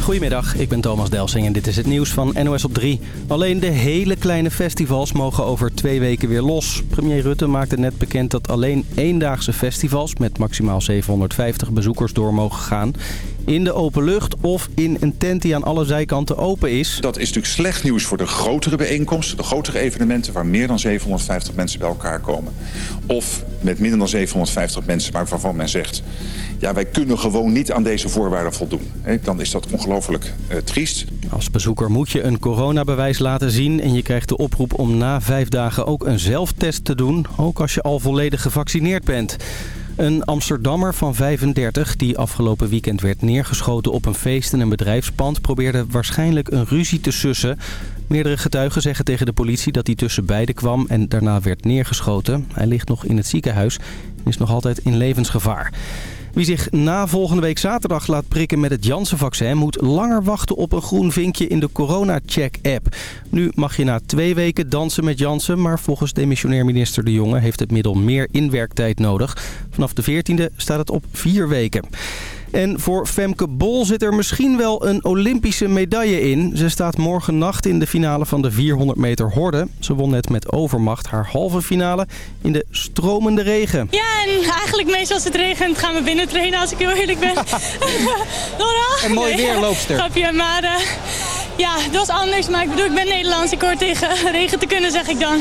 Goedemiddag, ik ben Thomas Delsing en dit is het nieuws van NOS op 3. Alleen de hele kleine festivals mogen over twee weken weer los. Premier Rutte maakte net bekend dat alleen eendaagse festivals... met maximaal 750 bezoekers door mogen gaan in de open lucht of in een tent die aan alle zijkanten open is. Dat is natuurlijk slecht nieuws voor de grotere bijeenkomsten, de grotere evenementen waar meer dan 750 mensen bij elkaar komen. Of met minder dan 750 mensen, maar waarvan men zegt, ja wij kunnen gewoon niet aan deze voorwaarden voldoen. Dan is dat ongelooflijk uh, triest. Als bezoeker moet je een coronabewijs laten zien en je krijgt de oproep om na vijf dagen ook een zelftest te doen, ook als je al volledig gevaccineerd bent. Een Amsterdammer van 35 die afgelopen weekend werd neergeschoten op een feest in een bedrijfspand... probeerde waarschijnlijk een ruzie te sussen. Meerdere getuigen zeggen tegen de politie dat hij tussen beiden kwam en daarna werd neergeschoten. Hij ligt nog in het ziekenhuis en is nog altijd in levensgevaar. Wie zich na volgende week zaterdag laat prikken met het Janssen-vaccin... moet langer wachten op een groen vinkje in de corona-check-app. Nu mag je na twee weken dansen met Janssen... maar volgens demissionair minister De Jonge heeft het middel meer inwerktijd nodig. Vanaf de 14e staat het op vier weken. En voor Femke Bol zit er misschien wel een Olympische medaille in. Ze staat morgen nacht in de finale van de 400 meter horde. Ze won net met overmacht haar halve finale in de stromende regen. Ja, en eigenlijk meestal als het regent gaan we binnen trainen als ik heel eerlijk ben. Laura? Een mooi weer loopster. Grapje, maar uh, ja, het was anders. Maar ik bedoel, ik ben Nederlands. Ik hoor tegen regen te kunnen, zeg ik dan.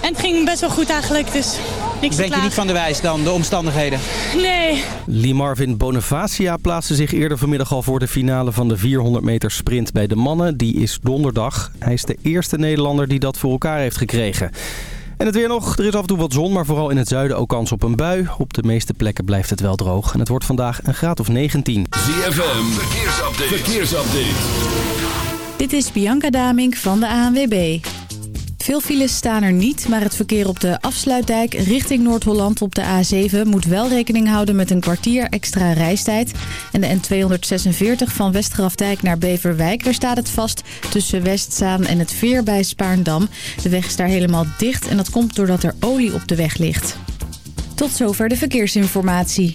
En het ging best wel goed eigenlijk, dus niks Denk je niet van de wijs dan, de omstandigheden? Nee. Lee Marvin Bonifacia plaatste zich eerder vanmiddag al voor de finale van de 400 meter sprint bij de mannen. Die is donderdag. Hij is de eerste Nederlander die dat voor elkaar heeft gekregen. En het weer nog. Er is af en toe wat zon, maar vooral in het zuiden ook kans op een bui. Op de meeste plekken blijft het wel droog. En het wordt vandaag een graad of 19. ZFM, verkeersupdate. verkeersupdate. Dit is Bianca Damink van de ANWB. Veel files staan er niet, maar het verkeer op de afsluitdijk richting Noord-Holland op de A7 moet wel rekening houden met een kwartier extra reistijd. En de N246 van Westgrafdijk naar Beverwijk, daar staat het vast tussen Westzaan en het Veer bij Spaarndam. De weg is daar helemaal dicht en dat komt doordat er olie op de weg ligt. Tot zover de verkeersinformatie.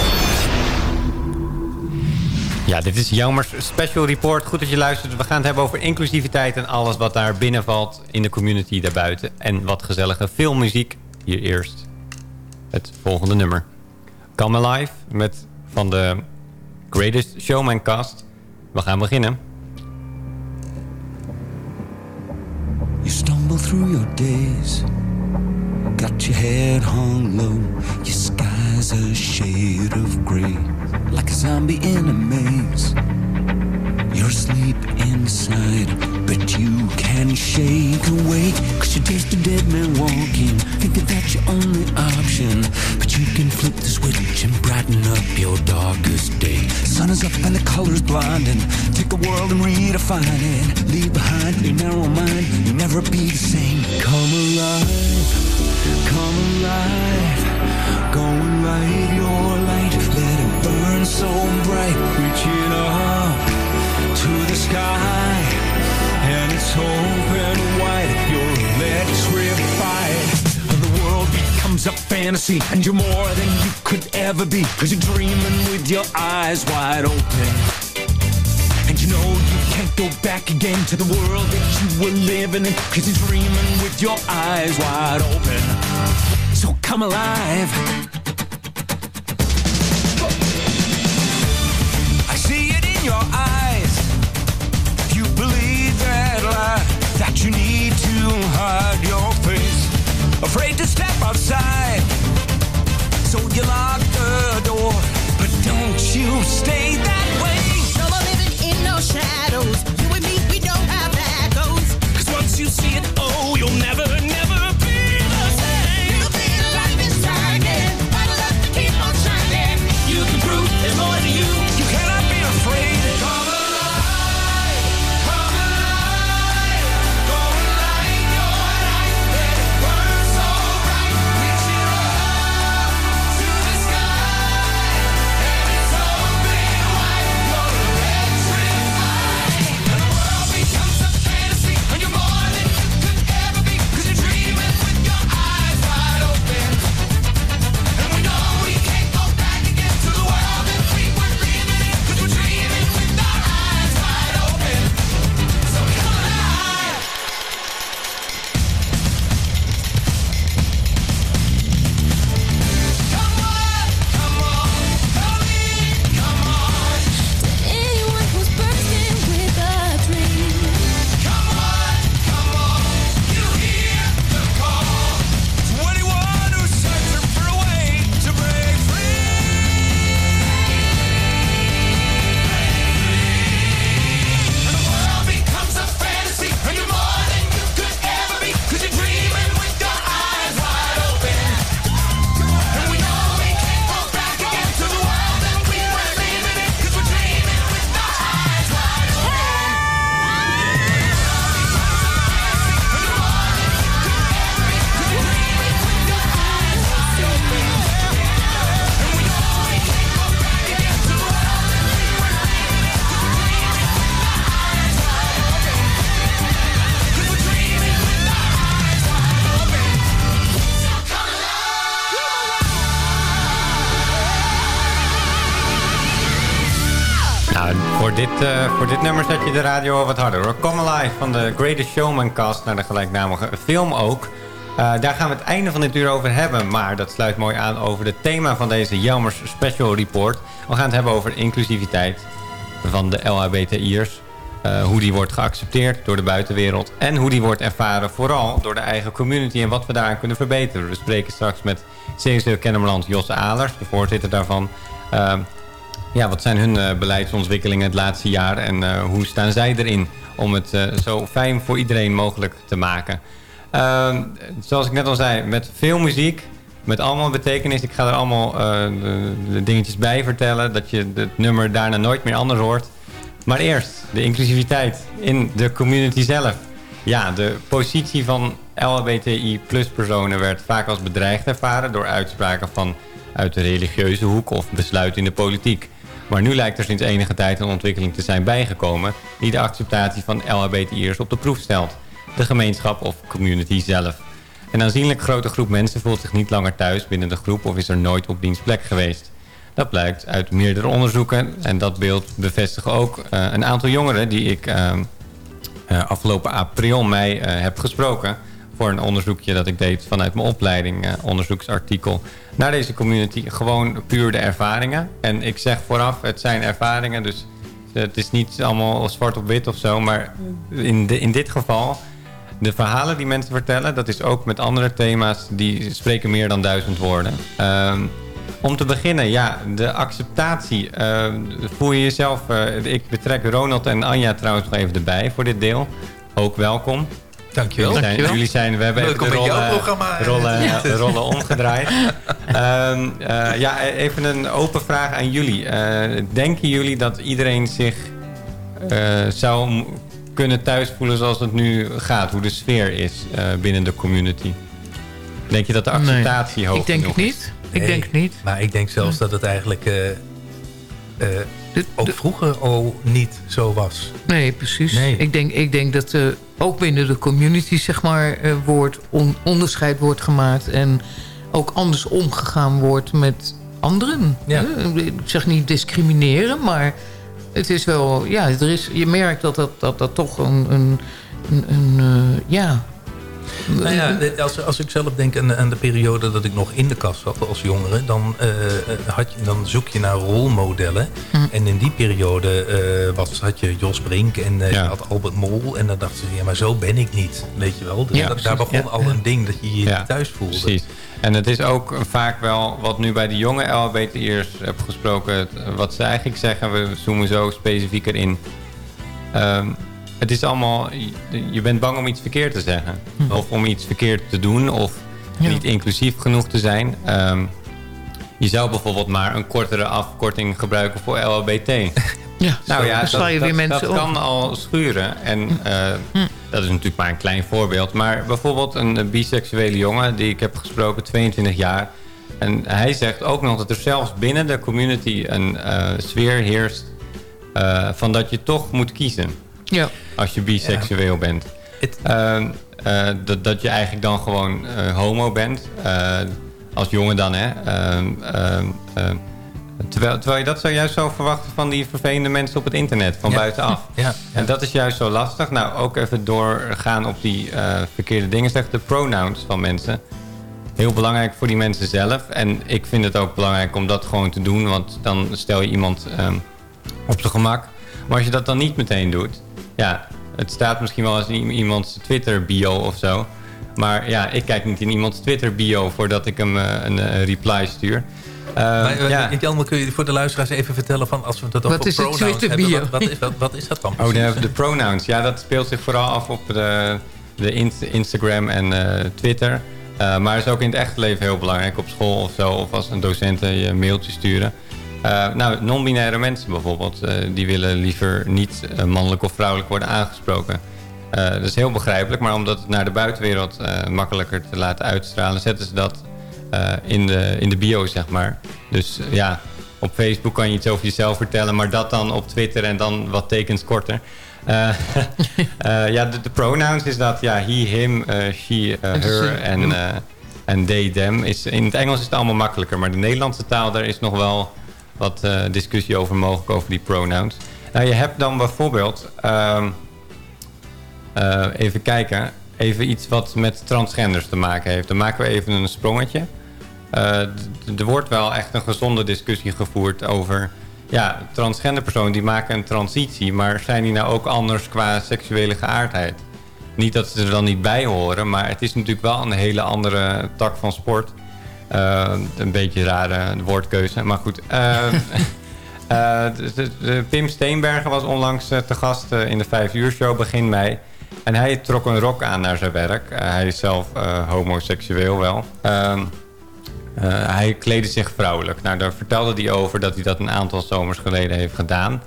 Ja, dit is Jammer's Special Report. Goed dat je luistert. We gaan het hebben over inclusiviteit en alles wat daar binnen valt in de community daarbuiten. En wat gezellige filmmuziek. Hier eerst het volgende nummer. Come Alive met van de Greatest Showman cast. We gaan beginnen. You stumble through your days Got your head hung low Your sky's a shade of gray Like a zombie in a maze. You're asleep inside But you can shake awake Cause you're just a dead man walking. Thinking that's your only option But you can flip the switch and brighten up your darkest day. Sun is up and the colors blinding. Take the world and redefine it. Leave behind your narrow mind. You'll never be the same. Come alive, come alive. Go and light your light. Let it burn so bright. Reaching up to the sky. And it's open wide. You're electrified. The world becomes a fantasy. And you're more than you could ever be. Cause you're dreaming with your eyes wide open. And you know you can't go back again to the world that you were living in. Cause you're dreaming with your eyes wide open. So come alive your eyes. You believe that lie That you need to hide your face. Afraid to step outside. So you lock the door But don't you stay that way voor dit, eh, voor dit nummer zet je de radio wat harder hoor. Come Alive van de Greatest Showman cast naar de gelijknamige film ook. Eh, daar gaan we het einde van dit uur over hebben. Maar dat sluit mooi aan over het thema van deze Jammers Special Report. We gaan het hebben over inclusiviteit van de LHBTI'ers. Eh, hoe die wordt geaccepteerd door de buitenwereld. En hoe die wordt ervaren vooral door de eigen community. En wat we daaraan kunnen verbeteren. We spreken straks met CSU Kennemerland Jos Alers, de voorzitter daarvan. Ja, wat zijn hun eh, beleidsontwikkelingen het laatste jaar en eh, hoe staan zij erin om het eh, zo fijn voor iedereen mogelijk te maken. Ehm, zoals ik net al zei, met veel muziek, met allemaal betekenis. Ik ga er allemaal de, de dingetjes bij vertellen, dat je het nummer daarna nooit meer anders hoort. Maar eerst de inclusiviteit in de community zelf. Ja, de positie van LHBTI plus personen werd vaak als bedreigd ervaren door uitspraken van uit de religieuze hoek of besluiten in de politiek. Maar nu lijkt er sinds enige tijd een ontwikkeling te zijn bijgekomen die de acceptatie van LHBTI'ers op de proef stelt. De gemeenschap of community zelf. Een aanzienlijk grote groep mensen voelt zich niet langer thuis binnen de groep of is er nooit op dienstplek geweest. Dat blijkt uit meerdere onderzoeken en dat beeld bevestigen ook eh, een aantal jongeren die ik eh, eh, afgelopen april, mei eh, heb gesproken voor een onderzoekje dat ik deed vanuit mijn opleiding, eh, onderzoeksartikel, naar deze community. Gewoon puur de ervaringen. En ik zeg vooraf, het zijn ervaringen, dus het is niet allemaal zwart op wit of zo, maar in, de, in dit geval, de verhalen die mensen vertellen, dat is ook met andere thema's, die spreken meer dan duizend woorden. Ehm, om te beginnen, ja, de acceptatie. eh, voel je jezelf... eh, ik betrek Ronald en Anja trouwens nog even erbij voor dit deel. Ook welkom. Dankjewel. Jullie zijn, Dankjewel. jullie zijn we hebben Welkom even de rollen, programma. rollen, Ja. de rollen omgedraaid. Ehm, eh, ja, even een open vraag aan jullie. Eh, denken jullie dat iedereen zich eh, zou kunnen thuis voelen zoals het nu gaat? Hoe de sfeer is eh, binnen de community? Denk je dat de acceptatie hoog Ik denk genoeg het is? niet. Ik denk het niet. Maar ik denk zelfs dat het eigenlijk eh, eh, ook vroeger al niet zo was. Nee, precies. Ik, denk, ik denk dat eh, ook binnen de community zeg maar, eh, wordt on- onderscheid wordt gemaakt. En ook anders omgegaan wordt met anderen. Ja. Hè? Ik zeg niet discrimineren, maar het is wel... Ja, er is, je merkt dat dat, dat, dat toch een... een, een, een, eh, ja, Nou ja, als, als ik zelf denk aan, aan de periode dat ik nog in de kast zat als jongere... dan, eh, had je, dan zoek je naar rolmodellen. En in die periode eh, was, had je Jos Brink en eh, je had Albert Mol. En dan dachten ze, ja, maar zo ben ik niet. Weet je wel? Dus Ja, dat, daar precies. begon Ja. al een ding dat je je niet thuis voelde. Precies. En het is ook vaak wel wat nu bij de jonge LHBTI'ers heb gesproken. Wat ze eigenlijk zeggen, we zoomen zo specifieker in. Ehm, het is allemaal, je- bent bang om iets verkeerd te zeggen. Of om iets verkeerd te doen. Of niet inclusief genoeg te zijn. Ehm, je zou bijvoorbeeld maar een kortere afkorting gebruiken voor LHBT. Ja, nou ja, je dat, weer dat, mensen dat om. kan al schuren. En eh, dat is natuurlijk maar een klein voorbeeld. Maar bijvoorbeeld een biseksuele jongen die ik heb gesproken, 22 jaar. En hij zegt ook nog dat er zelfs binnen de community een eh, sfeer heerst... eh, van dat je toch moet kiezen Ja. als je biseksueel bent. Ehm, eh, dat, dat je eigenlijk dan gewoon eh, homo bent. Eh, als jongen dan, hè. Ehm, ehm, terwijl, terwijl je dat zou juist zo verwachten van die vervelende mensen op het internet, van Ja. buitenaf. Ja, En dat is juist zo lastig. Nou, ook even doorgaan op die verkeerde dingen. Zeg, de pronouns van mensen. Heel belangrijk voor die mensen zelf. En ik vind het ook belangrijk om dat gewoon te doen. Want dan stel je iemand op zijn gemak. Maar als je dat dan niet meteen doet... Ja, het staat misschien wel eens in iemands Twitter-bio of zo. Maar ja, ik kijk niet in iemands Twitter-bio... voordat ik hem eh, een eh, reply stuur. Ehm, Maar, eh, ja. Jelmer, kun je voor de luisteraars even vertellen... van als we het over Wat is het pronouns Twitter-bio? hebben... Wat, wat, is, wat, wat is dat dan Oh, precies? de, de pronouns. Ja, dat speelt zich vooral af op de, de Inst- Instagram en eh, Twitter. Eh, maar is ook in het echte leven heel belangrijk. Op school of zo. Of als een docenten je een mailtje sturen. Eh, nou, non-binaire mensen bijvoorbeeld. eh, die willen liever niet eh, mannelijk of vrouwelijk worden aangesproken. Dat is heel begrijpelijk. Maar om dat naar de buitenwereld makkelijker te laten uitstralen... zetten ze dat in, de, in de bio, zeg maar. Dus ja, op Facebook kan je iets over jezelf vertellen... maar dat dan op Twitter en dan wat tekens korter. Ja, de, de pronouns is dat ja, he, him, she, Het her en, en they, them. Is, in het Engels is het allemaal makkelijker, maar de Nederlandse taal... daar is nog wel wat eh, discussie over mogelijk, over die pronouns. Nou, je hebt dan bijvoorbeeld... ehm, eh, even kijken. Even iets wat met transgenders te maken heeft. Dan maken we even een sprongetje. Eh, er wordt wel echt een gezonde discussie gevoerd over... Ja, transgender personen die maken een transitie... maar zijn die nou ook anders qua seksuele geaardheid? Niet dat ze er dan niet bij horen... maar het is natuurlijk wel een hele andere tak van sport. Eh, een beetje rare woordkeuze, maar goed. Eh, eh, de- Pim Steenbergen was onlangs te gast in de 5 uur show begin mei. En hij trok een rok aan naar zijn werk. Hij is zelf homoseksueel wel. Ehm, eh, hij kleedde zich vrouwelijk. Nou, daar vertelde hij over dat hij dat een aantal zomers geleden heeft gedaan.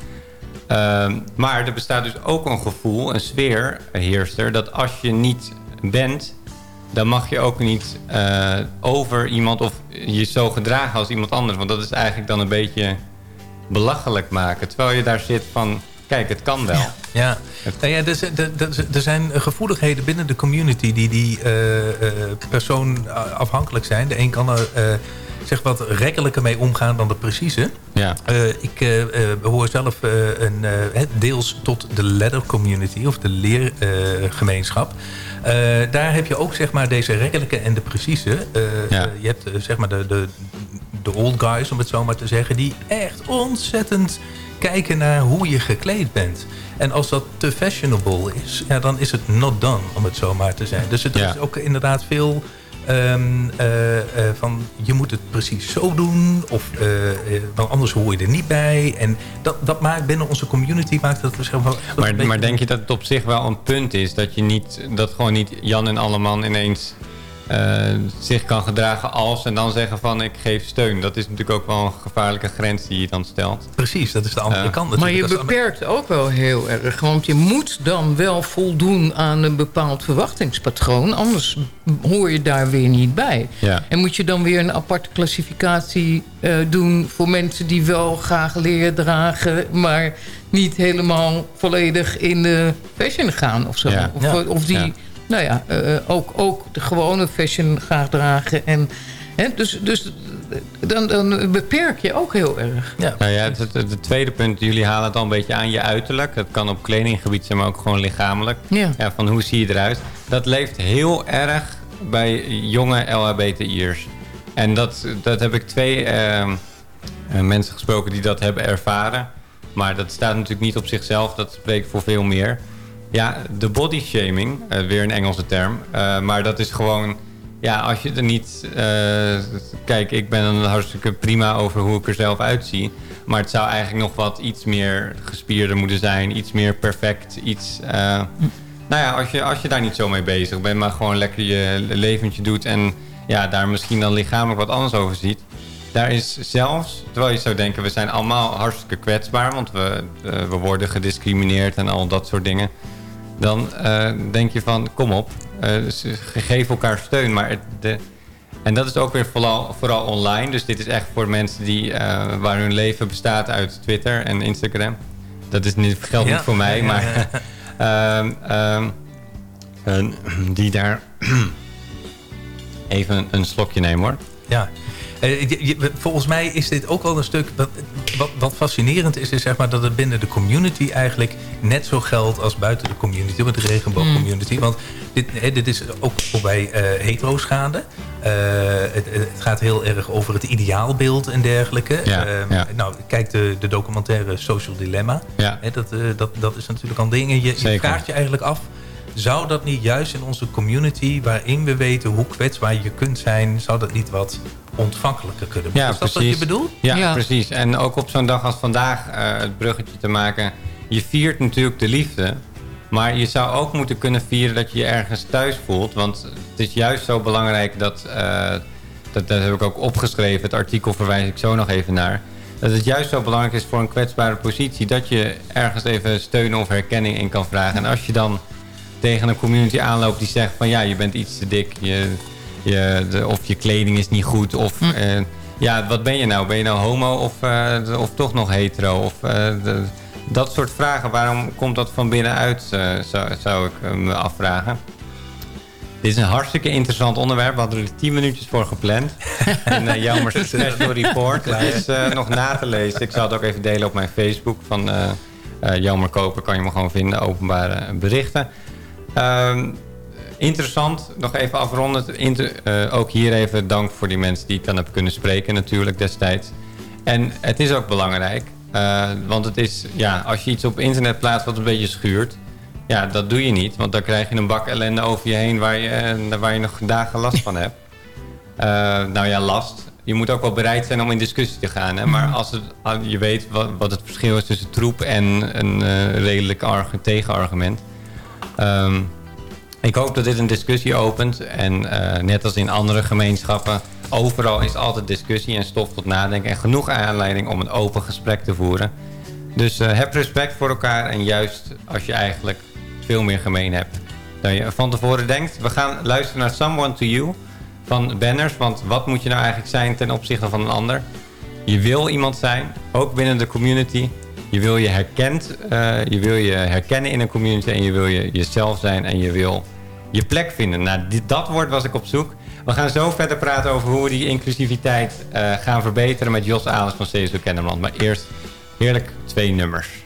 Ehm, maar er bestaat dus ook een gevoel, een sfeer heerst er... dat als je niet bent, dan mag je ook niet eh, over iemand... of je zo gedragen als iemand anders. Want dat is eigenlijk dan een beetje belachelijk maken. Terwijl je daar zit van, kijk, het kan wel. Ja, nou ja er, zijn- er- zijn gevoeligheden binnen de community die die eh, persoon afhankelijk zijn. De een kan er zeg wat rekkelijker mee omgaan dan de precieze. Ja. Ik eh, eh, behoor zelf een, deels tot de letter community of de leergemeenschap. Eh, daar heb je ook zeg maar, deze rekkelijke en de precieze. Eh, Ja. eh, je hebt zeg maar de, de, de old guys, om het zo maar te zeggen... die echt ontzettend kijken naar hoe je gekleed bent. En als dat te fashionable is, ja, dan is het not done, om het zo maar te zijn. Dus het Ja. is ook inderdaad veel ehm, eh, eh, van... je moet het precies zo doen, of, eh, want anders hoor je er niet bij. En dat, dat maakt binnen onze community... Maakt dat, dat een Maar, beetje- maar denk je dat het op zich wel een punt is... dat, je niet, dat gewoon niet Jan en Alleman ineens zich kan gedragen als... en dan zeggen van ik geef steun. Dat is natuurlijk ook wel een gevaarlijke grens die je dan stelt. Precies, dat is de andere Ja. kant Maar natuurlijk. je Dat is- beperkt ook wel heel erg. Want je moet dan wel voldoen aan een bepaald verwachtingspatroon. Anders hoor je daar weer niet bij. Ja. En moet je dan weer een aparte klassificatie eh, doen... voor mensen die wel graag leer dragen... maar niet helemaal volledig in de fashion gaan of zo. Ja. Of, Ja. of die Ja. Nou ja, eh, ook, ook de gewone fashion graag dragen. En, hè, dus dus dan, dan beperk je ook heel erg. Ja. Nou ja, het, het, het tweede punt, jullie halen het al een beetje aan je uiterlijk. Het kan op kledinggebied zijn, maar ook gewoon lichamelijk. Ja. Ja, van hoe zie je eruit? Dat leeft heel erg bij jonge LHBTI'ers. En dat, dat heb ik twee ehm, eh, mensen gesproken die dat hebben ervaren. Maar dat staat natuurlijk niet op zichzelf. Dat spreekt voor veel meer. Ja, de body shaming, eh, weer een Engelse term. Eh, maar dat is gewoon... Ja, als je er niet... eh, kijk, ik ben een hartstikke prima over hoe ik er zelf uitzie. Maar het zou eigenlijk nog wat iets meer gespierder moeten zijn. Iets meer perfect. Iets... nou ja, als je, als je daar niet zo mee bezig bent, maar gewoon lekker je leventje doet en ja, daar misschien dan lichamelijk wat anders over ziet. Daar is zelfs, terwijl je zou denken, we zijn allemaal hartstikke kwetsbaar, want we, we worden gediscrimineerd en al dat soort dingen. Dan eh, denk je van, kom op, eh, dus geef elkaar steun. Maar de, en dat is ook weer vooral, vooral online. Dus dit is echt voor mensen die, eh, waar hun leven bestaat uit Twitter en Instagram. Dat is niet, geldt Ja. niet voor mij, maar ehm, ehm, die daar even een, een slokje nemen hoor. Ja. Eh, volgens mij is dit ook wel een stuk... Wat, wat, wat fascinerend is, is zeg maar dat het binnen de community eigenlijk net zo geldt als buiten de community, met de regenboogcommunity. Want dit, hè, dit is ook bij eh hetero's gaande. Eh, het, het gaat heel erg over het ideaalbeeld en dergelijke. Ja, Ehm, ja. Nou, kijk de, de documentaire Social Dilemma. Ja. Dat, dat, dat is natuurlijk al een ding. En je, je vraagt je eigenlijk af... Zou dat niet juist in onze community, waarin we weten hoe kwetsbaar je kunt zijn, zou dat niet wat ontvankelijker kunnen worden? is dat wat je bedoelt? Ja, precies. En ook op zo'n dag als vandaag eh, het bruggetje te maken. Je viert natuurlijk de liefde. Maar je zou ook moeten kunnen vieren dat je je ergens thuis voelt. Want het is juist zo belangrijk dat... eh, dat, dat heb ik ook opgeschreven. Het artikel verwijs ik zo nog even naar. Dat het juist zo belangrijk is voor een kwetsbare positie... dat je ergens even steun of herkenning in kan vragen. En als je dan tegen een community aanloopt die zegt van... ja, je bent iets te dik. Je, je, de- of je kleding is niet goed. Of eh, ja, wat ben je nou? Ben je nou homo of, eh, de- of toch nog hetero? Of, eh, de- dat soort vragen. Waarom komt dat van binnenuit, zou, zou ik me afvragen. Dit is een hartstikke interessant onderwerp. We hadden er tien minuutjes voor gepland. en uh, Jelmer Special Report is eh, nog na te lezen. Ik zal het ook even delen op mijn Facebook. Van eh, Jelmer Koper kan je me gewoon vinden. Openbare berichten. Ehm, interessant. Nog even afronden. Inter- eh, ook hier even dank voor die mensen die ik dan heb kunnen spreken natuurlijk destijds. En het is ook belangrijk. eh, want het is, ja, als je iets op internet plaatst wat een beetje schuurt... Ja, dat doe je niet. Want dan krijg je een bak ellende over je heen waar je, eh, waar je nog dagen last van hebt. Nou ja, last. Je moet ook wel bereid zijn om in discussie te gaan. Hè? Maar als het, als je weet wat, wat het verschil is tussen troep en een redelijk argu- tegenargument. Ehm, ik hoop dat dit een discussie opent. En eh, net als in andere gemeenschappen, overal is altijd discussie en stof tot nadenken. En genoeg aanleiding om een open gesprek te voeren. Dus eh, heb respect voor elkaar. En juist als je eigenlijk veel meer gemeen hebt dan je van tevoren denkt. We gaan luisteren naar Someone to You van Banners. Want wat moet je nou eigenlijk zijn ten opzichte van een ander? Je wil iemand zijn, ook binnen de community. Je wil je, herkend, eh, je wil je herkennen in een community en je wil je jezelf zijn en je wil je plek vinden. Nou, dat woord was ik op zoek. We gaan zo verder praten over hoe we die inclusiviteit eh, gaan verbeteren met Jos Alens van CSU Kennemerland. Maar eerst heerlijk twee nummers.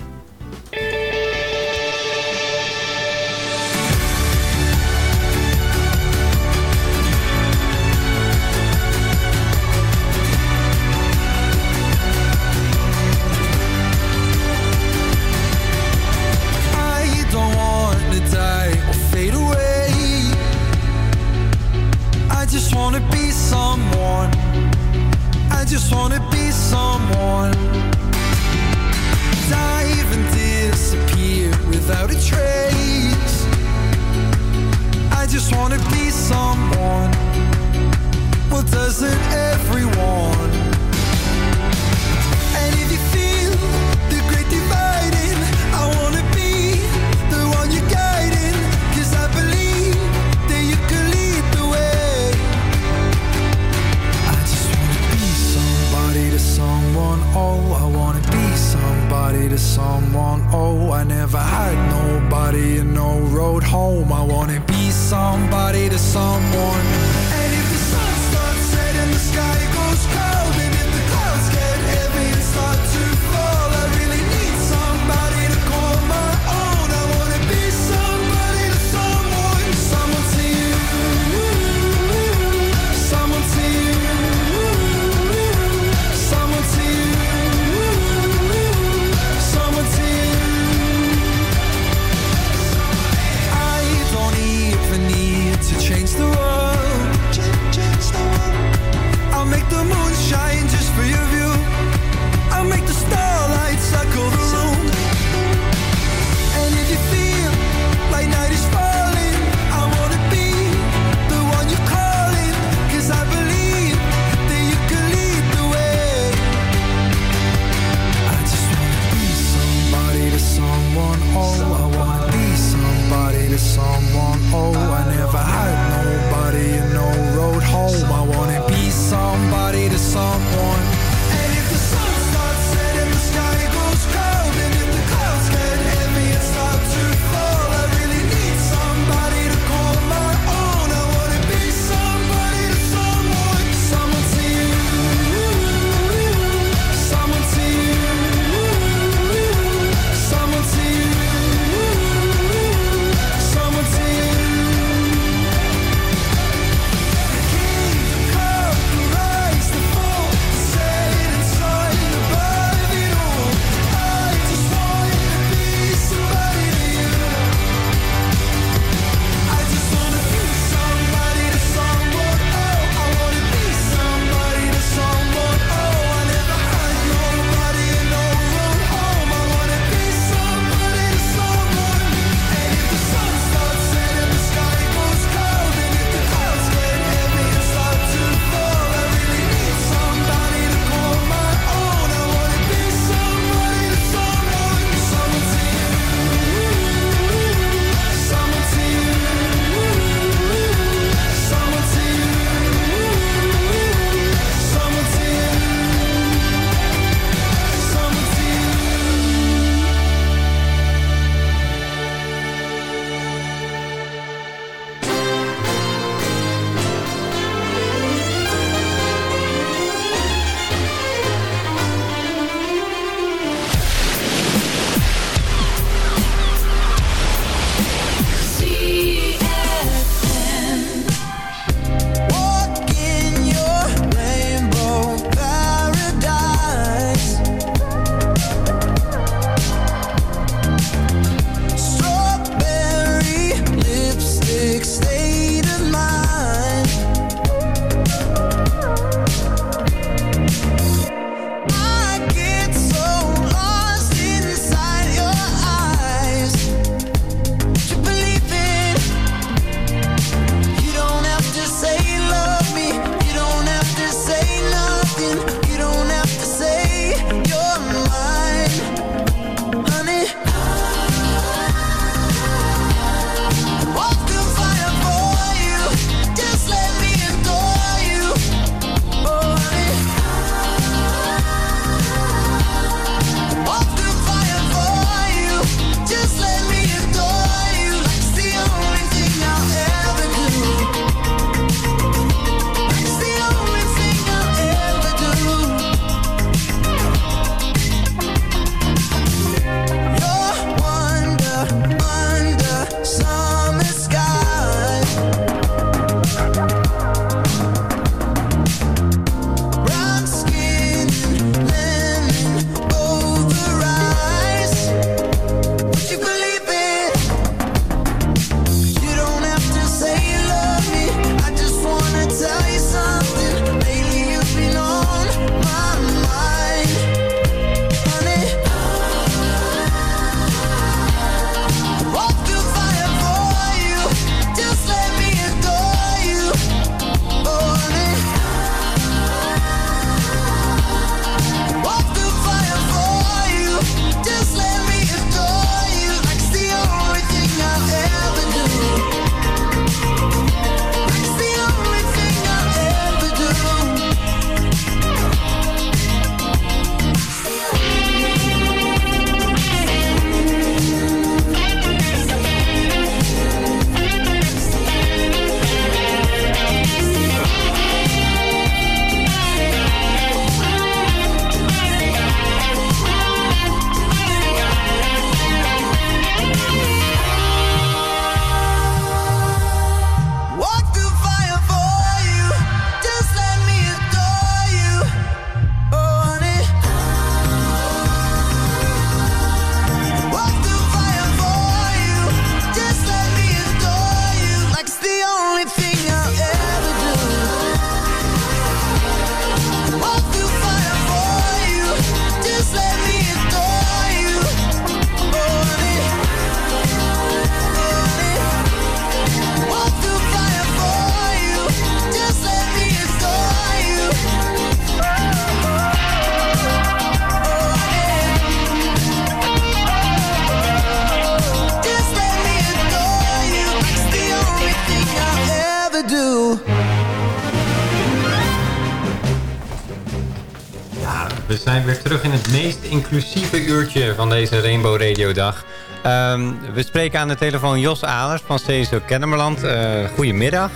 Meest inclusieve uurtje van deze Rainbow Radio Dag. Ehm, we spreken aan de telefoon Jos Alers van CSO Kennemerland. Uh, goedemiddag.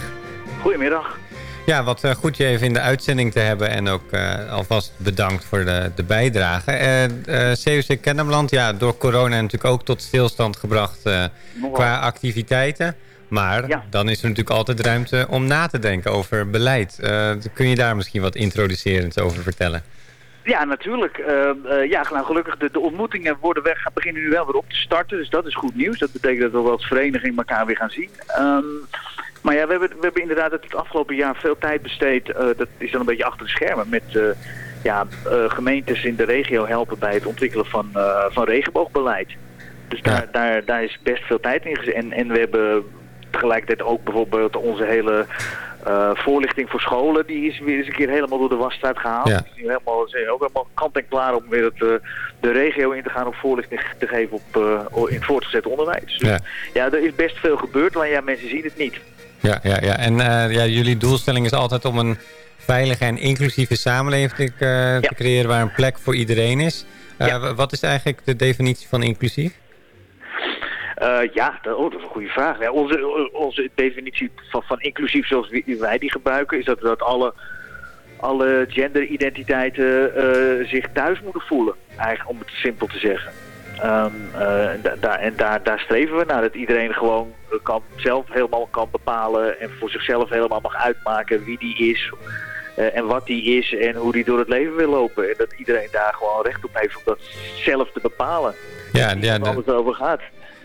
Goedemiddag. Ja, wat uh, goed je even in de uitzending te hebben en ook uh, alvast bedankt voor de, de bijdrage. COC Kennemerland, ja, door corona natuurlijk ook tot stilstand gebracht qua activiteiten. Maar ja. dan is er natuurlijk altijd ruimte om na te denken over beleid. kun je daar misschien wat introducerend over vertellen? Ja, natuurlijk. Uh, uh, ja, nou, gelukkig de, de ontmoetingen worden weg, beginnen nu wel weer op te starten. Dus dat is goed nieuws. Dat betekent dat we wel als vereniging elkaar weer gaan zien. Um, maar ja, we hebben, we hebben inderdaad het afgelopen jaar veel tijd besteed. Uh, dat is dan een beetje achter de schermen met ja, gemeentes in de regio helpen bij het ontwikkelen van, van regenboogbeleid. Dus daar, daar, daar is best veel tijd in gezet. En, en we hebben tegelijkertijd ook bijvoorbeeld onze hele uh, voorlichting voor scholen, die is weer eens een keer helemaal door de wasstraat gehaald. Ja. Die helemaal, zijn ook helemaal kant en klaar om weer het, uh, de regio in te gaan om voorlichting te geven op, uh, in het voortgezet onderwijs. Dus, ja. ja, er is best veel gebeurd, maar ja, mensen zien het niet. Ja, ja, ja. en ja, jullie doelstelling is altijd om een veilige en inclusieve samenleving te, te creëren waar een plek voor iedereen is. Wat is eigenlijk de definitie van inclusief? Uh, ja, dat, oh, dat, is een goede vraag. Ja, onze, onze definitie van, van inclusief zoals wij die gebruiken... is dat, dat alle, alle genderidentiteiten uh, zich thuis moeten voelen. Eigenlijk om het simpel te zeggen. Um, uh, da en daar, daar streven we naar. Dat iedereen gewoon kan, zelf helemaal kan bepalen... en voor zichzelf helemaal mag uitmaken wie die is... en wat die is en hoe die door het leven wil lopen. En dat iedereen daar gewoon recht op heeft om dat zelf te bepalen. Ja, ja, waar het over gaat.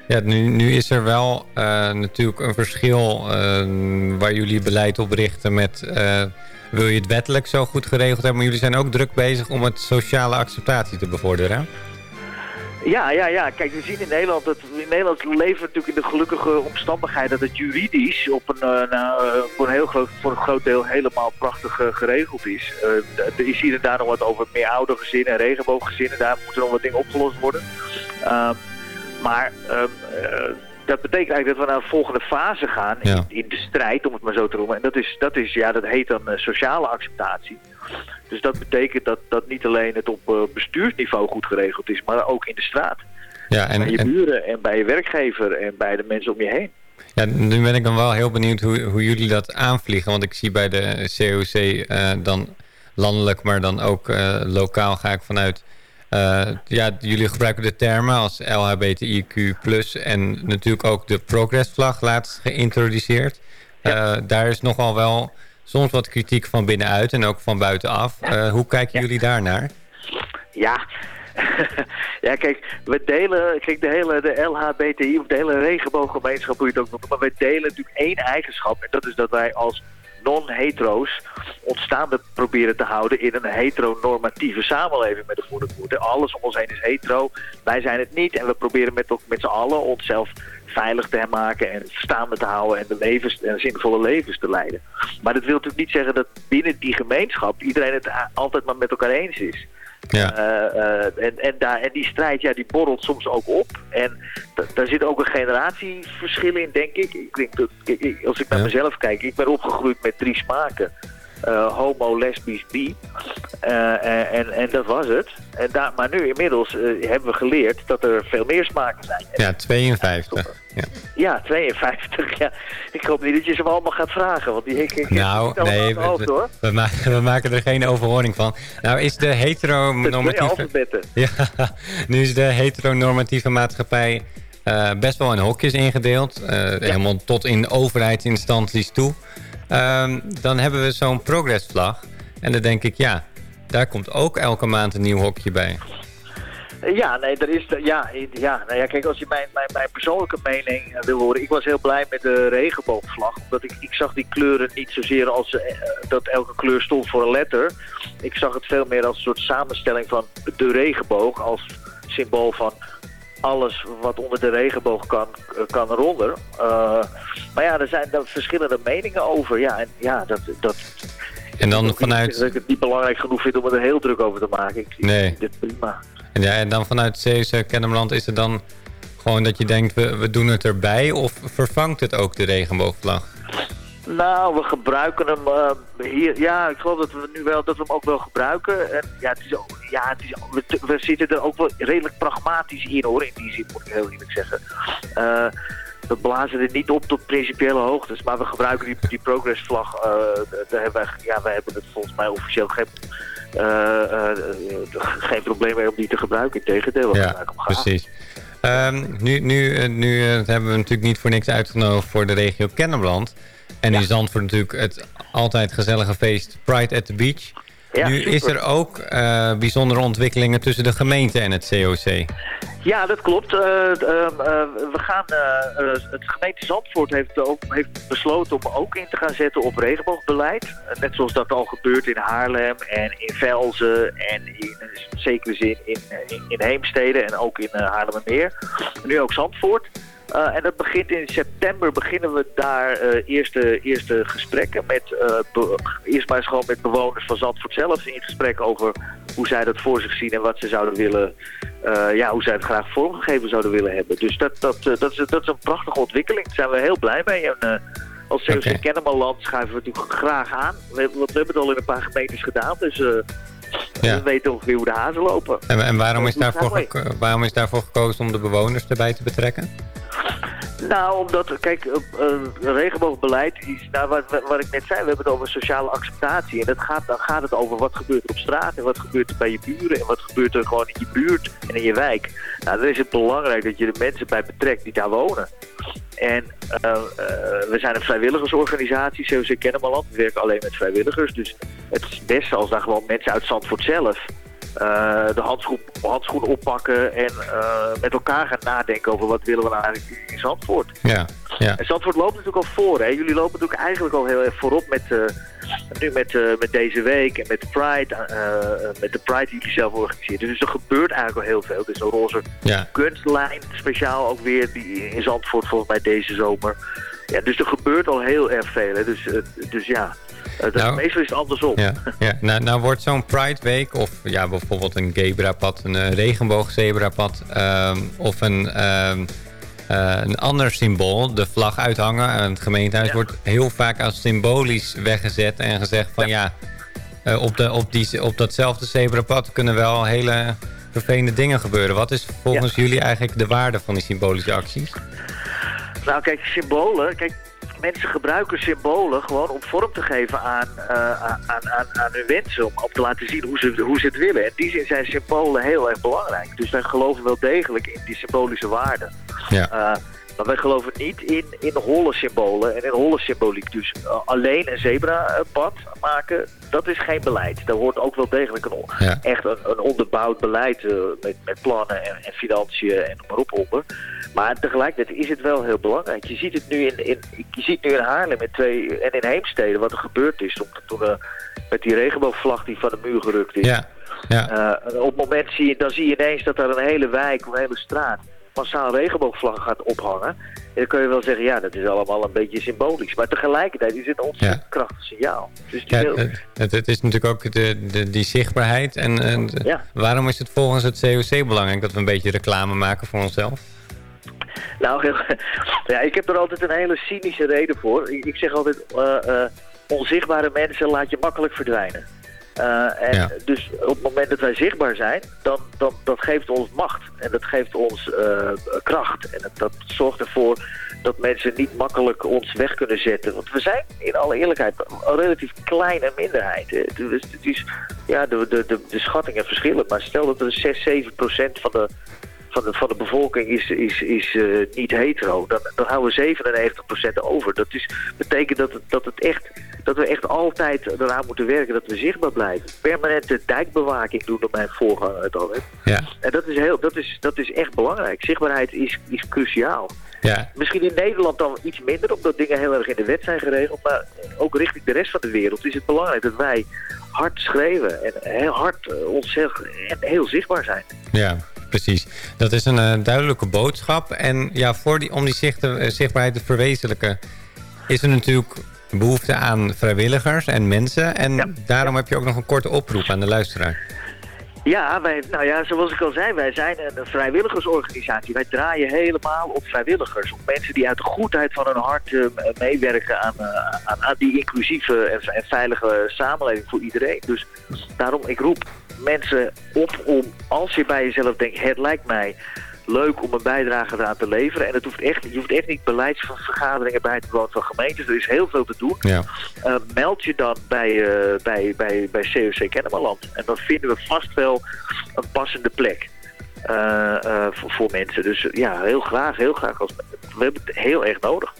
Ja, nu, nu is er wel uh, natuurlijk een verschil uh, waar jullie beleid op richten met... Uh, wil je het wettelijk zo goed geregeld hebben, maar jullie zijn ook druk bezig om het sociale acceptatie te bevorderen. Ja, ja, ja. Kijk, we zien in Nederland dat in Nederland leven natuurlijk in de gelukkige omstandigheid dat het juridisch op een, nou, voor, een heel groot, voor een groot deel helemaal prachtig geregeld is. er is hier en daar nog wat over meer oude gezinnen en regenbooggezinnen. Daar moeten nog wat dingen opgelost worden. Ehm, maar um, uh, dat betekent eigenlijk dat we naar een volgende fase gaan in, in, de strijd, om het maar zo te noemen. En dat, is, dat, is, ja, dat heet dan uh, sociale acceptatie. Dus dat betekent dat, dat niet alleen het op uh, bestuursniveau goed geregeld is, maar ook in de straat. Ja, en, bij je buren en bij je werkgever en bij de mensen om je heen. Ja, nu ben ik dan wel heel benieuwd hoe, hoe jullie dat aanvliegen. Want ik zie bij de COC dan landelijk, maar dan ook lokaal ga ik vanuit ja, jullie gebruiken de termen als LHBTIQ+, en natuurlijk ook de progressvlag laatst geïntroduceerd. Uh, daar is nogal wel soms wat kritiek van binnenuit en ook van buitenaf. Uh, hoe kijken jullie daarnaar? Ja, ja, kijk, we delen, kijk, de hele de LHBTI of de hele regenbooggemeenschap, hoe je het ook noemt, maar we delen natuurlijk één eigenschap. En dat is dat wij als non-hetero's ontstaande proberen te houden in een heteronormatieve samenleving met de voet. Alles om ons heen is hetero, wij zijn het niet en we proberen met, met z'n allen onszelf veilig te maken en staande te houden en, de levens, en zinvolle levens te leiden. Maar dat wil natuurlijk niet zeggen dat binnen die gemeenschap iedereen het altijd maar met elkaar eens is. Ja. Uh, en, en, daar, en die strijd, ja, die borrelt soms ook op. En daar zit ook een generatieverschil in, denk ik. ik, denk dat, als ik naar mezelf kijk, ik ben opgegroeid met drie smaken. Uh, homo, lesbisch, bi. Uh, en, en dat was het. En daar, maar nu inmiddels uh, hebben we geleerd dat er veel meer smaken zijn. Ja, 52. Ja. ja, 52. Ja. Ik hoop niet dat je ze allemaal gaat vragen. Want die, ik, ik nou, nee, we, hoofd, hoor. We, maken, we, maken, er geen overhoring van. Nou, is de heteronormatieve... Ja, nu is de heteronormatieve maatschappij best wel in hokjes ingedeeld. Ja. Helemaal tot in overheidsinstanties toe. Um, dan hebben we zo'n progressvlag. En dan denk ik, ja, daar komt ook elke maand een nieuw hokje bij. Ja, nee, er is, ja, ja, nou ja, kijk, als je mijn, mijn, mijn persoonlijke mening eh, wil horen. Ik was heel blij met de regenboogvlag. Omdat ik, ik zag die kleuren niet zozeer als uh, dat elke kleur stond voor een letter. Ik zag het veel meer als een soort samenstelling van de regenboog. Als symbool van alles wat onder de regenboog kan, kan eronder. Uh, maar ja, er zijn er verschillende meningen over. Ja, en ja, dat... dat en dan vanuit... Dat ik het niet belangrijk genoeg vind om er heel druk over te maken. Ik, nee. dit prima. En, ja, en dan vanuit Kennemerland is het dan gewoon dat je denkt, we, we doen het erbij? Of vervangt het ook de regenboogvlag? Nou, we gebruiken hem uh, hier. Ja, ik geloof dat we nu wel dat we hem ook wel gebruiken. En ja, het is, ook, ja het is, we, we, zitten er ook wel redelijk pragmatisch in hoor. In die zin moet ik heel eerlijk zeggen. Uh, we blazen het niet op tot principiële hoogtes, maar we gebruiken die, die progress vlag. Uh, daar hebben wij, ja, wij hebben het volgens mij officieel geen, geen probleem mee om die te gebruiken. Integendeel, we ja, gebruiken hem graag. precies. Um, nu nu, nu hebben we natuurlijk niet voor niks uitgenodigd voor de regio Kennemerland. En in Zandvoort natuurlijk het altijd gezellige feest Pride at the Beach. Ja, nu super. is er ook uh, bijzondere ontwikkelingen tussen de gemeente en het COC. Ja, dat klopt. Uh, uh, we gaan, het gemeente Zandvoort heeft, ook, heeft besloten om ook in te gaan zetten op regenboogbeleid. net zoals dat al gebeurt in Haarlem en in Velzen en in zekere zin in, in, in Heemstede en ook in Haarlemmermeer. Nu ook Zandvoort. Uh, en dat begint in september beginnen we daar uh, eerste, eerste gesprekken met uh, eerst maar eens gewoon met bewoners van Zandvoort zelf in gesprek over hoe zij dat voor zich zien en wat ze zouden willen, ja, hoe zij het graag vormgegeven zouden willen hebben. Dus dat, dat, dat, is, dat is een prachtige ontwikkeling. Daar zijn we heel blij mee. En, als COC okay. Kennemerland schuiven we natuurlijk graag aan. We, we hebben het al in een paar gemeentes gedaan, dus ja. we weten ongeveer hoe de hazen lopen. En, en waarom, is daarvoor waarom is daarvoor gekozen om de bewoners erbij te betrekken? Nou, omdat, kijk, uh, regenboogbeleid is, nou, wat, wat ik net zei, we hebben het over sociale acceptatie. En dat gaat, dan gaat het over wat gebeurt er op straat en wat gebeurt er bij je buren en wat gebeurt er gewoon in je buurt en in je wijk. Nou, dan is het belangrijk dat je de mensen bij betrekt die daar wonen. En uh, uh, we zijn een vrijwilligersorganisatie, COC Kennemerland. We werken alleen met vrijwilligers. Dus het is het beste als daar gewoon mensen uit Zandvoort zelf de handschoen, handschoen oppakken en uh, met elkaar gaan nadenken over wat willen we nou eigenlijk in Zandvoort. Ja, ja. En Zandvoort loopt natuurlijk al voor. Hè? Jullie lopen natuurlijk eigenlijk al heel erg voorop met, uh, nu met, met deze week en met de Pride, met de Pride die je zelf organiseert. Dus er gebeurt eigenlijk al heel veel. Dus een roze ja. kunstlijn speciaal ook weer die in Zandvoort volgens mij deze zomer. Ja, dus er gebeurt al heel erg veel. Hè? Dus, dus ja, uh, nou, meestal is het andersom. Ja, ja. Nou, nou wordt zo'n Pride Week of ja, bijvoorbeeld een Gebra-pad, een uh, regenboogzebrapad um, of een, um, uh, een ander symbool, de vlag uithangen aan het gemeentehuis, ja. wordt heel vaak als symbolisch weggezet en gezegd van ja, ja op, de, op, die, op datzelfde zebrapad kunnen wel hele vervelende dingen gebeuren. Wat is volgens jullie eigenlijk de waarde van die symbolische acties? Nou kijk, symbolen, kijk, mensen gebruiken symbolen gewoon om vorm te geven aan, uh, aan, aan, aan hun wensen. Om op te laten zien hoe ze, hoe ze het willen. In die zin zijn symbolen heel erg belangrijk. Dus wij geloven wel degelijk in die symbolische waarde. Ja. Uh, maar wij geloven niet in, in holle symbolen en in holle symboliek. Dus uh, alleen een zebrapad maken, dat is geen beleid. Daar hoort ook wel degelijk een, ja. echt een, een onderbouwd beleid uh, met, met plannen en, en financiën en maar op onder. Maar tegelijkertijd is het wel heel belangrijk. Je ziet het nu in, in, je ziet nu in Haarlem met twee, en in Heemstede wat er gebeurd is. Toen, uh, met die regenboogvlag die van de muur gerukt is. Ja. Ja. Op het moment zie je, dan zie je ineens dat er een hele wijk een hele straat massaal regenboogvlaggen gaat ophangen. En dan kun je wel zeggen, ja, dat is allemaal een beetje symbolisch. Maar tegelijkertijd is het een ontzettend ja. krachtig signaal. Dus ja, heel... het, het, is natuurlijk ook de, de, die zichtbaarheid. En, en ja. waarom is het volgens het COC belangrijk dat we een beetje reclame maken voor onszelf? Nou, ja, ik heb er altijd een hele cynische reden voor. Ik, ik zeg altijd, uh, uh, onzichtbare mensen laat je makkelijk verdwijnen. Uh, en ja. Dus op het moment dat wij zichtbaar zijn, dan, dan dat geeft ons macht. En dat geeft ons uh, kracht. En dat, dat, zorgt ervoor dat mensen niet makkelijk ons weg kunnen zetten. Want we zijn in alle eerlijkheid een relatief kleine minderheid. Dus is, ja, de, de, de, de schattingen verschillen. Maar stel dat er 6, 7 procent van de, van de, van de bevolking is, is, is uh, niet hetero. Dan, dan houden we 97% over. Dat is, betekent dat het, dat het echt dat we echt altijd eraan moeten werken dat we zichtbaar blijven. Permanente dijkbewaking doen door mijn voorganger het al. Ja. En dat is, heel, dat, is, dat is echt belangrijk. Zichtbaarheid is, is cruciaal. Ja. Misschien in Nederland dan iets minder, omdat dingen heel erg in de wet zijn geregeld. Maar ook richting de rest van de wereld is het belangrijk dat wij hard schreeuwen en heel hard uh, ons heel, en heel zichtbaar zijn. Ja, precies. Dat is een uh, duidelijke boodschap. En ja, voor die, om die zicht, uh, zichtbaarheid te verwezenlijken is er natuurlijk behoefte aan vrijwilligers en mensen. En ja. daarom heb je ook nog een korte oproep aan de luisteraar. Ja, wij, nou ja, zoals ik al zei, wij zijn een vrijwilligersorganisatie. Wij draaien helemaal op vrijwilligers. Op mensen die uit de goedheid van hun hart uh, meewerken aan, uh, aan, aan, die inclusieve en, en, veilige samenleving voor iedereen. Dus daarom, ik roep mensen op om, als je bij jezelf denkt, het lijkt mij leuk om een bijdrage eraan te leveren. En het hoeft echt, je hoeft echt niet beleidsvergaderingen bij te wonen van gemeentes. Er is heel veel te doen. Ja. Uh, meld je dan bij, uh, bij, bij, bij COC Kennemerland. En dan vinden we vast wel een passende plek. Uh, voor, voor, mensen. Dus ja, heel graag, heel graag. Als, we hebben het heel erg nodig.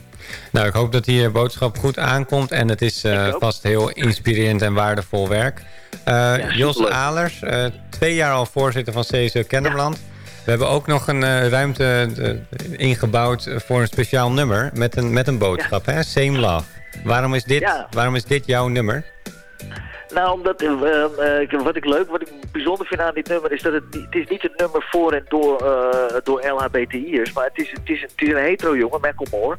Nou, ik hoop dat die boodschap goed aankomt. En het is vast heel inspirerend en waardevol werk. Ja, Jos Alers, twee jaar al voorzitter van CSO Kennemerland. Ja. We hebben ook nog een uh, ruimte uh, ingebouwd voor een speciaal nummer met een, met een boodschap, ja. hè? Same Love. Waarom is, dit, ja. waarom is dit jouw nummer? Nou, omdat, uh, wat ik leuk, wat ik bijzonder vind aan dit nummer is dat het, het is niet een nummer voor en door, door LHBTI'ers, maar het is, het, is, het is een hetero jongen, Macklemore,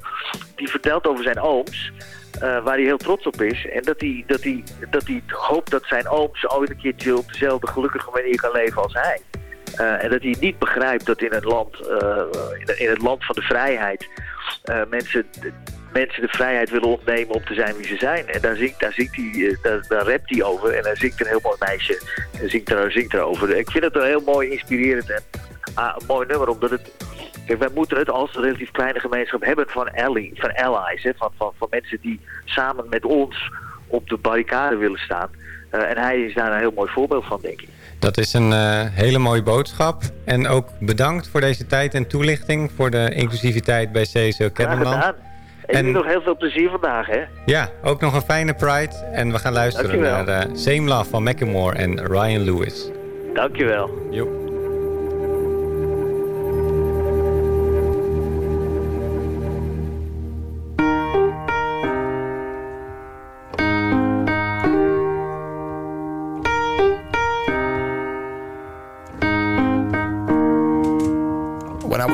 die vertelt over zijn ooms. Waar hij heel trots op is. En dat hij, dat, hij, dat hij hoopt dat zijn ooms ooit een keertje op dezelfde gelukkige manier kan leven als hij. Uh, en dat hij niet begrijpt dat in het land, uh, in het land van de vrijheid uh, mensen, mensen de vrijheid willen opnemen om te zijn wie ze zijn. En daar zingt, daar zingt hij, daar, daar rapt hij over en daar zingt een heel mooi meisje en zingt, er, zingt erover. Ik vind het een heel mooi inspirerend en ah, een mooi nummer, omdat het... Kijk, wij moeten het als relatief kleine gemeenschap hebben van, ally, van allies, hè, van, van, van mensen die samen met ons op de barricade willen staan. En hij is daar een heel mooi voorbeeld van, denk ik. Dat is een uh, hele mooie boodschap. En ook bedankt voor deze tijd en toelichting... voor de inclusiviteit bij CSO Kennemerland. En, en nog heel veel plezier vandaag, hè? Ja, ook nog een fijne Pride. En we gaan luisteren Dankjewel. naar uh, Same Love van Macklemore en Ryan Lewis. Dankjewel. Jo.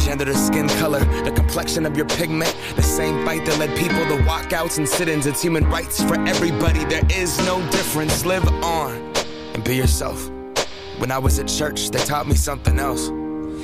gender to skin color, the complexion of your pigment. The same fight that led people to walkouts and sit-ins. It's human rights for everybody. There is no difference. Live on and be yourself. When I was at church, they taught me something else.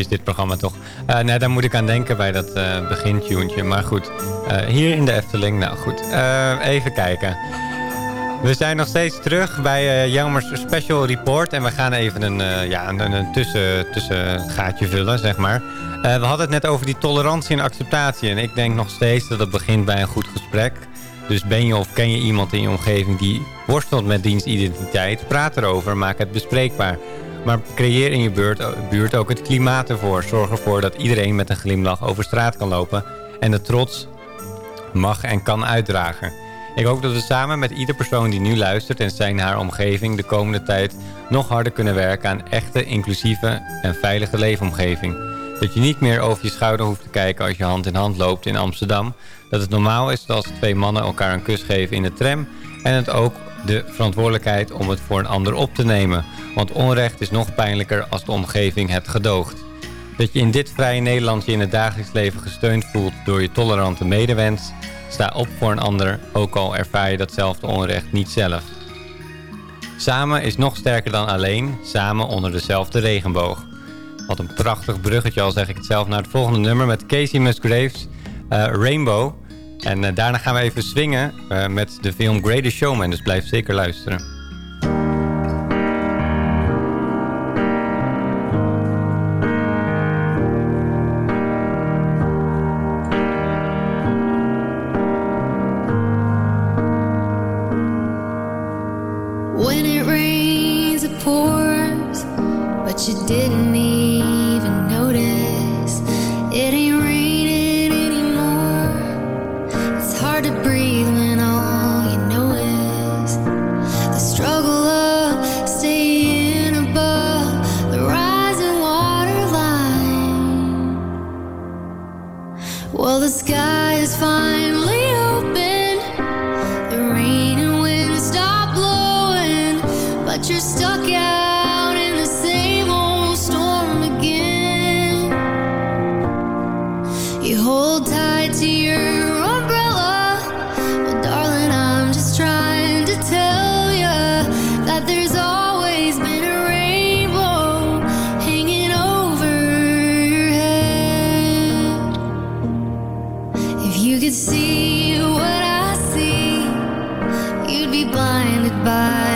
is dit programma toch. Eh nee, daar moet ik aan denken bij dat begintuntje. Maar goed, eh, hier in de Efteling, nou goed. Even kijken. We zijn nog steeds terug bij Jelmers Special Report. En we gaan even een, ja, een, een tussen, tussengaatje vullen, zeg maar. We hadden het net over die tolerantie en acceptatie. En ik denk nog steeds dat het begint bij een goed gesprek. Dus ben je of ken je iemand in je omgeving die worstelt met dienstidentiteit? Praat erover, maak het bespreekbaar. Maar creëer in je buurt, buurt ook het klimaat ervoor. Zorg ervoor dat iedereen met een glimlach over straat kan lopen. En de trots mag en kan uitdragen. Ik hoop dat we samen met ieder persoon die nu luistert en zijn haar omgeving de komende tijd nog harder kunnen werken aan echte, inclusieve en veilige leefomgeving. Dat je niet meer over je schouder hoeft te kijken als je hand in hand loopt in Amsterdam. Dat het normaal is dat als twee mannen elkaar een kus geven in de tram. En het ook de verantwoordelijkheid om het voor een ander op te nemen. Want onrecht is nog pijnlijker als de omgeving het gedoogt. Dat je in dit vrije Nederland je in het dagelijks leven gesteund voelt door je tolerante medewens. Sta op voor een ander, ook al ervaar je datzelfde onrecht niet zelf. Samen is nog sterker dan alleen, samen onder dezelfde regenboog. Wat een prachtig bruggetje, al zeg ik het zelf, naar het volgende nummer met Casey Musgraves, eh, Rainbow. En eh, daarna gaan we even swingen eh, met de film Greatest Showman, dus blijf zeker luisteren. Blinded by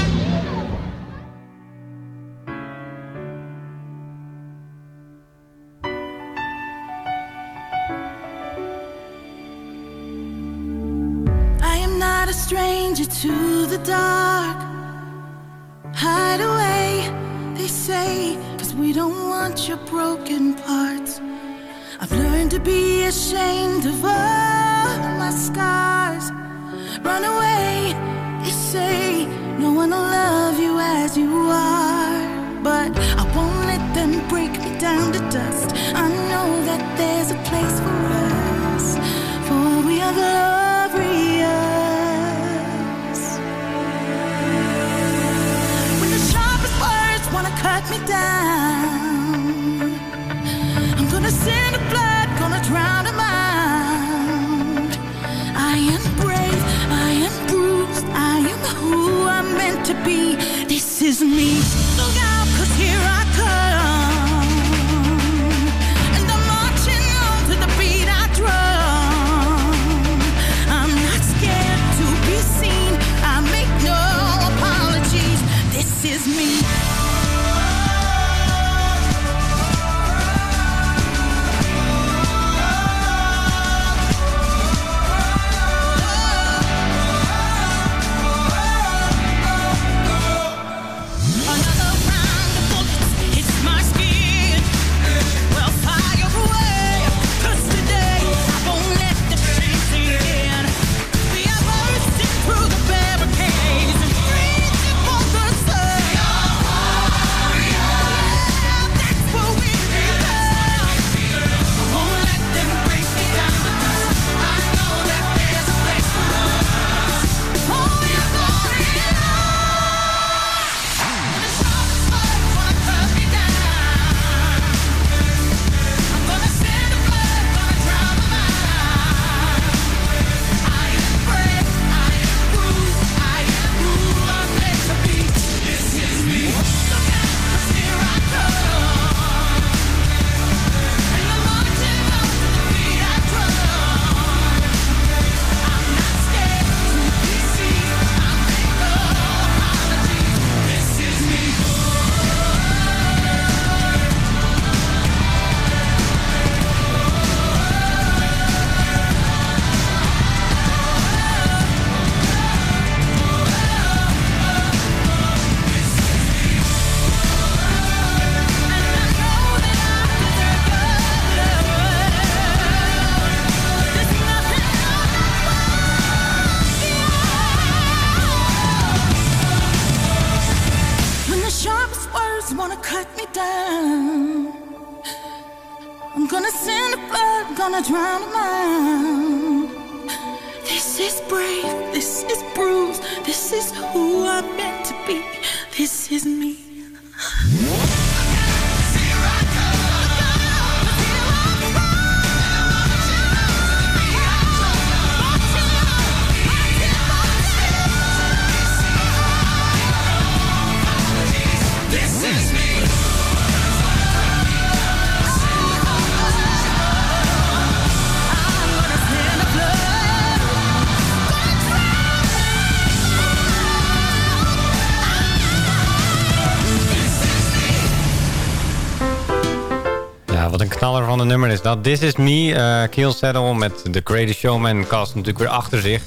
nummer is dat. This Is Me, eh, uh, Kiel Saddle met The Greatest Showman cast natuurlijk weer achter zich.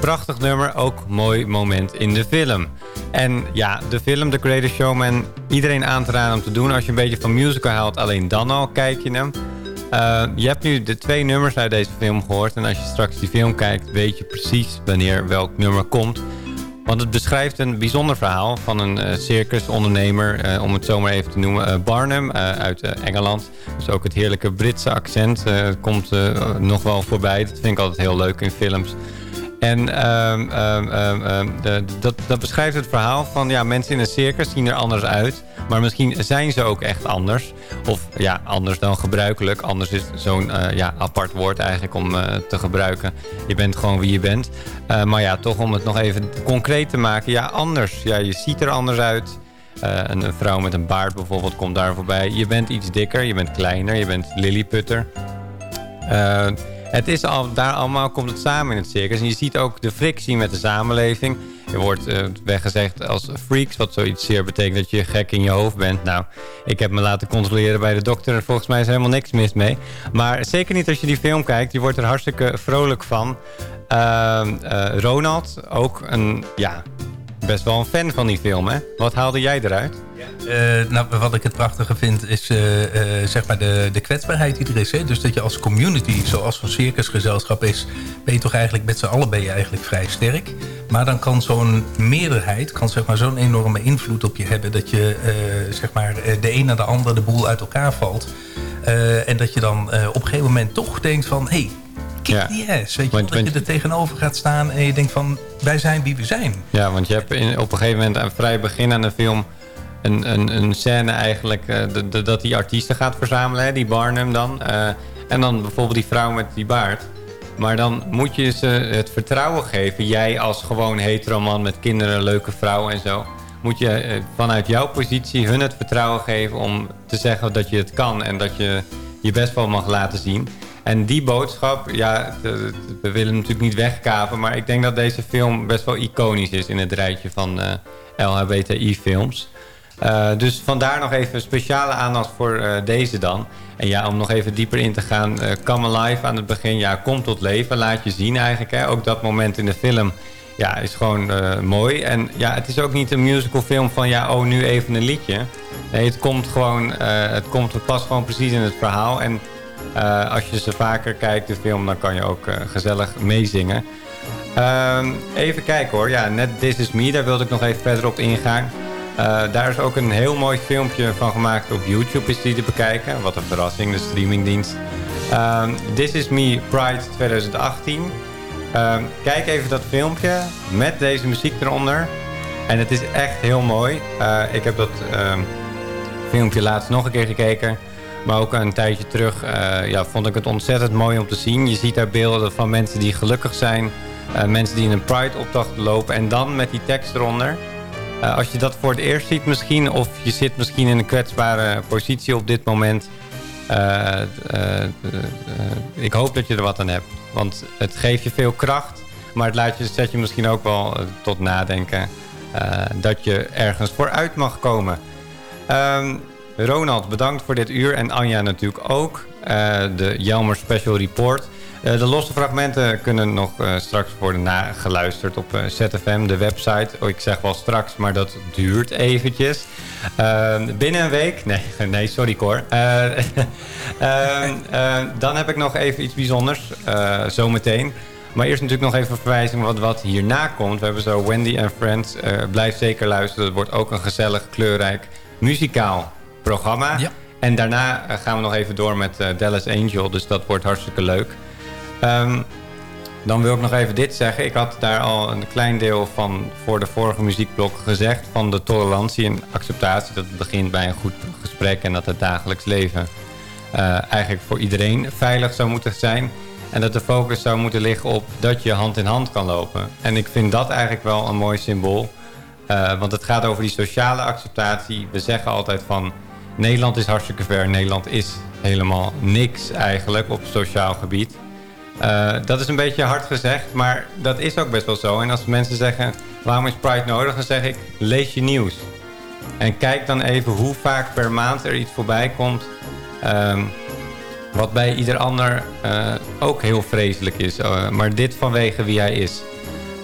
Prachtig nummer, ook mooi moment in de film. En ja, de film The Greatest Showman, iedereen aan te raden om te doen. Als je een beetje van musical houdt, alleen dan al kijk je hem. Uh, je hebt nu de twee nummers uit deze film gehoord. En als je straks die film kijkt, weet je precies wanneer welk nummer komt. Want het beschrijft een bijzonder verhaal van een uh, circusondernemer, uh, om het zo maar even te noemen, Barnum uit Engeland. Dus ook het heerlijke Britse accent komt nog wel voorbij. Dat vind ik altijd heel leuk in films. En um, um, de, dat, dat beschrijft het verhaal van ja, mensen in een circus zien er anders uit. Maar misschien zijn ze ook echt anders. Of ja, anders dan gebruikelijk. Anders is zo'n uh, ja, apart woord eigenlijk om uh, te gebruiken. Je bent gewoon wie je bent. Uh, maar ja, toch om het nog even concreet te maken. Ja, anders. Ja, je ziet er anders uit. Een, een, vrouw met een baard bijvoorbeeld komt daar voorbij. Je bent iets dikker, je bent kleiner, je bent lilliputter. Het is al, daar allemaal komt het samen in het circus. En je ziet ook de frictie met de samenleving. Je wordt uh, weggezegd als freaks, wat zoiets zeer betekent dat je gek in je hoofd bent. Nou, ik heb me laten controleren bij de dokter en volgens mij is er helemaal niks mis mee. Maar zeker niet als je die film kijkt, je wordt er hartstikke vrolijk van. Uh, uh, Ronald, ook een, ja, best wel een fan van die film, hè? Wat haalde jij eruit? Uh, nou, wat ik het prachtige vind is uh, uh, zeg maar de, de kwetsbaarheid die er is. Hè? Dus dat je als community, zoals een circusgezelschap is... ben je toch eigenlijk met z'n allen ben je eigenlijk vrij sterk. Maar dan kan zo'n meerderheid kan zeg maar, zo'n enorme invloed op je hebben... dat je zeg maar, de een naar de ander de boel uit elkaar valt. en dat je dan op een gegeven moment toch denkt van... Hey, kick ja. die ass. Weet je, want, dat je er tegenover gaat staan en je denkt van... wij zijn wie we zijn. Ja, want je hebt in, op een gegeven moment aan het vrij begin aan de film een, een, een scène eigenlijk uh, de, de, dat die artiesten gaat verzamelen, hè, die Barnum dan. Uh, en dan bijvoorbeeld die vrouw met die baard. Maar dan moet je ze het vertrouwen geven. Jij als gewoon hetero man met kinderen, leuke vrouw en zo. Moet je uh, vanuit jouw positie hun het vertrouwen geven om te zeggen dat je het kan. En dat je je best wel mag laten zien. En die boodschap, ja, we willen natuurlijk niet wegkapen. Maar ik denk dat deze film best wel iconisch is in het rijtje van LHBTI-films. Uh, dus vandaar nog even speciale aandacht voor uh, deze dan. En ja, om nog even dieper in te gaan. Uh, Come Alive aan het begin, ja, kom tot leven. Laat je zien eigenlijk. Hè. Ook dat moment in de film ja, is gewoon mooi. En ja, het is ook niet een musical film van ja, oh, nu even een liedje. Nee, het komt gewoon, het komt past gewoon precies in het verhaal. En als je ze vaker kijkt, de film, dan kan je ook gezellig meezingen. Ehm, even kijken hoor. Ja, net This Is Me, daar wilde ik nog even verder op ingaan. Uh, daar is ook een heel mooi filmpje van gemaakt op YouTube is die te bekijken. Wat een verrassing, de streamingdienst. Uh, This is Me Pride 2018. Uh, kijk even dat filmpje met deze muziek eronder. En het is echt heel mooi. Ik heb dat ehm, filmpje laatst nog een keer gekeken. Maar ook een tijdje terug uh, ja, vond ik het ontzettend mooi om te zien. Je ziet daar beelden van mensen die gelukkig zijn. mensen die in een Pride-optocht lopen. En dan met die tekst eronder. Uh, als je dat voor het eerst ziet misschien... of je zit misschien in een kwetsbare positie op dit moment... Ik hoop dat je er wat aan hebt. Want het geeft je veel kracht... maar het laat je, zet je misschien ook wel tot nadenken... dat je ergens vooruit mag komen. Um, Ronald, bedankt voor dit uur. En Anja natuurlijk ook. de Jelmer Special Report... Uh, de losse fragmenten kunnen nog uh, straks worden nageluisterd op ZFM, de website. Oh, ik zeg wel straks, maar dat duurt eventjes. Ehm, binnen een week... Nee, nee sorry Cor. Ehm, dan heb ik nog even iets bijzonders, zometeen. Maar eerst natuurlijk nog even verwijzing wat, wat hierna komt. We hebben zo Wendy en Friends. blijf zeker luisteren. Het wordt ook een gezellig, kleurrijk, muzikaal programma. Ja. En daarna gaan we nog even door met Dallas Angel. Dus dat wordt hartstikke leuk. Um, dan wil ik nog even dit zeggen. Ik had daar al een klein deel van voor de vorige muziekblok gezegd... van de tolerantie en acceptatie. Dat het begint bij een goed gesprek en dat het dagelijks leven... Uh, eigenlijk voor iedereen veilig zou moeten zijn. En dat de focus zou moeten liggen op dat je hand in hand kan lopen. En ik vind dat eigenlijk wel een mooi symbool. Uh, want het gaat over die sociale acceptatie. We zeggen altijd van... Nederland is hartstikke ver. Nederland is helemaal niks eigenlijk op sociaal gebied. Uh, dat is een beetje hard gezegd, maar dat is ook best wel zo. En als mensen zeggen, waarom is Pride nodig? Dan zeg ik, lees je nieuws. En kijk dan even hoe vaak per maand er iets voorbij komt... Um, wat bij ieder ander uh, ook heel vreselijk is. Uh, maar dit vanwege wie hij is.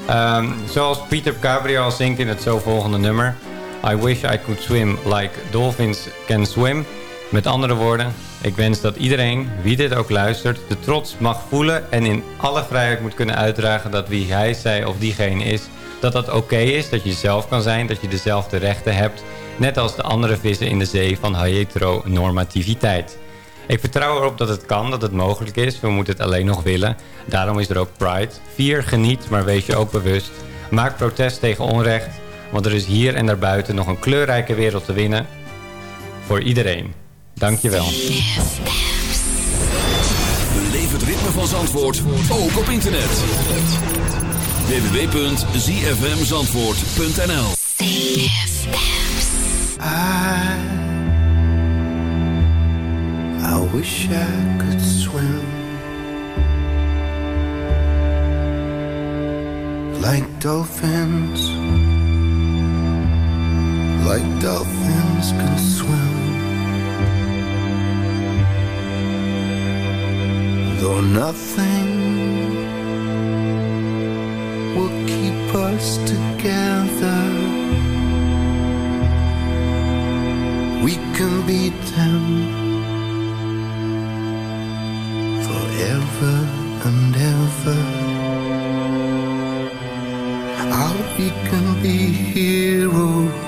Ehm, zoals Peter Gabriel zingt in het zo volgende nummer. I wish I could swim like dolphins can swim. Met andere woorden, ik wens dat iedereen, wie dit ook luistert, de trots mag voelen en in alle vrijheid moet kunnen uitdragen dat wie hij, zij of diegene is, dat dat oké is, dat je zelf kan zijn, dat je dezelfde rechten hebt, net als de andere vissen in de zee van heteronormativiteit. Ik vertrouw erop dat het kan, dat het mogelijk is. We moeten het alleen nog willen. Daarom is er ook Pride. Vier, geniet, maar wees je ook bewust. Maak protest tegen onrecht, want er is hier en daarbuiten nog een kleurrijke wereld te winnen. Voor iedereen. Dankjewel. Beleef het ritme van Zandvoort, ook op internet. www.zfmzandvoort.nl I wish I could swim like dolphins, like dolphins can swim. Though nothing will keep us together, we can beat them forever and ever. We can be heroes